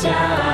Pura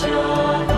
sure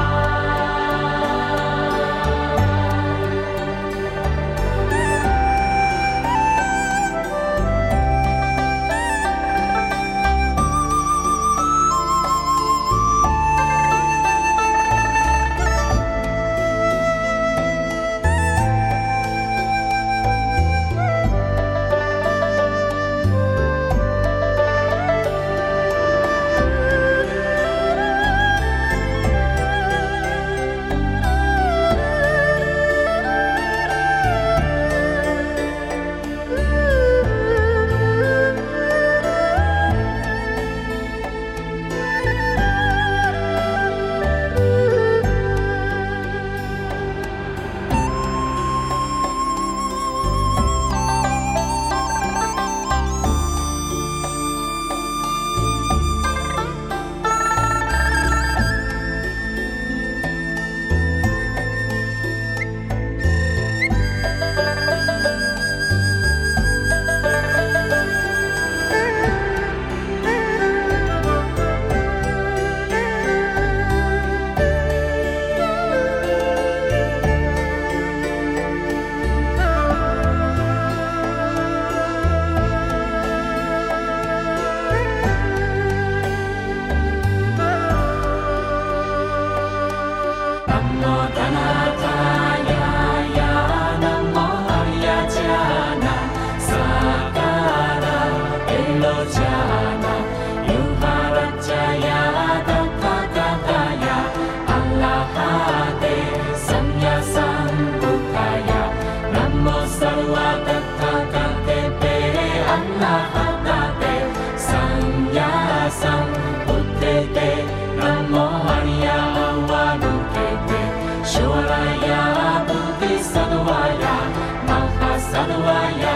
Sadhuvaya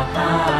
Ah.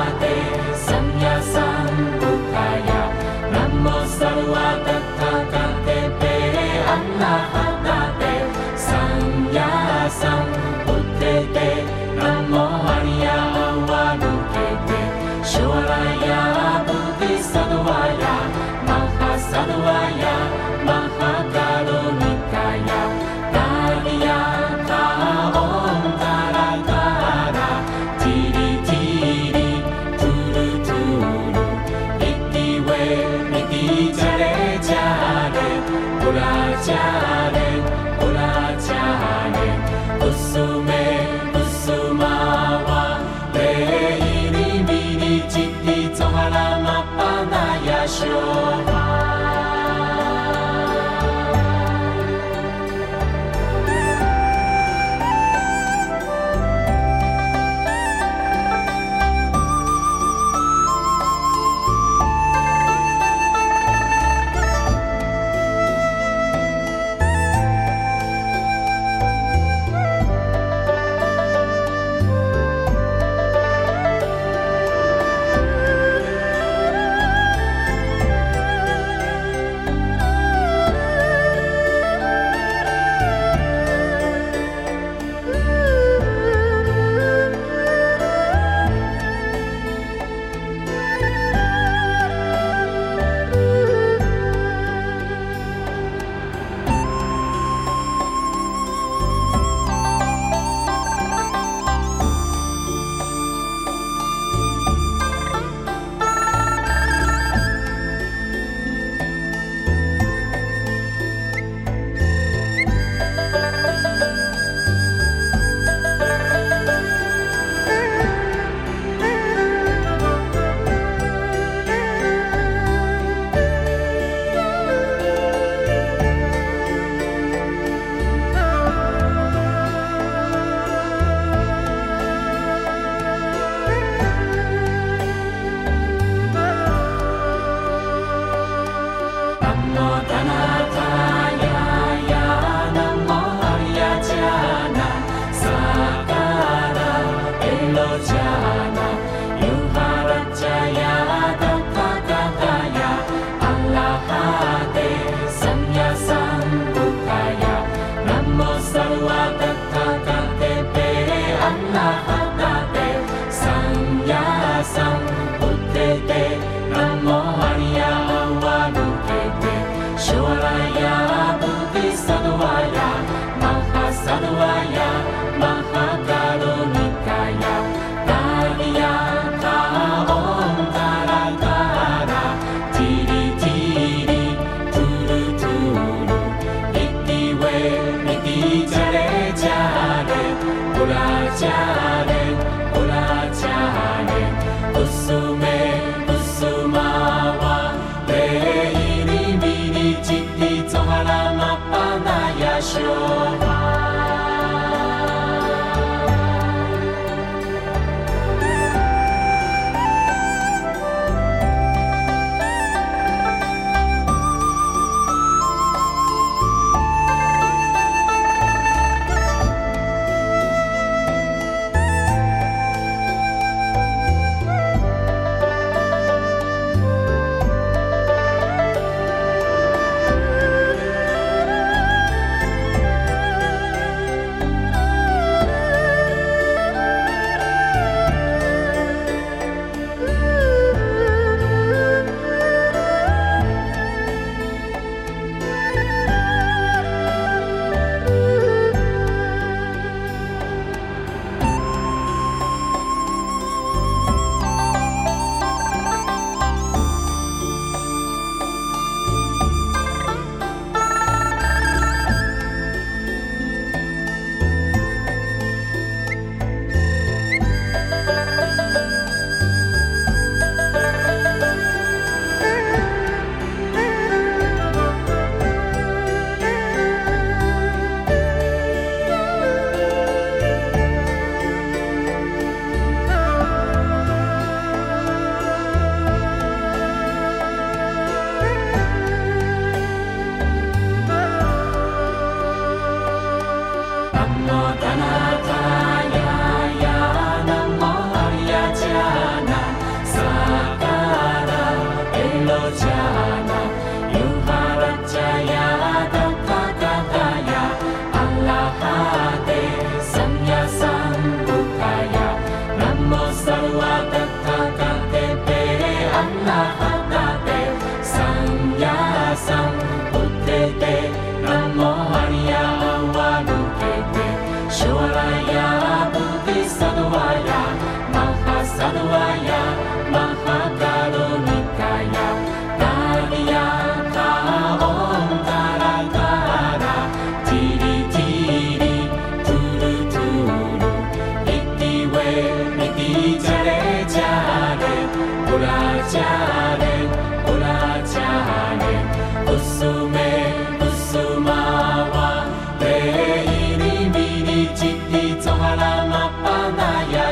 Yeshua.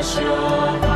Sure.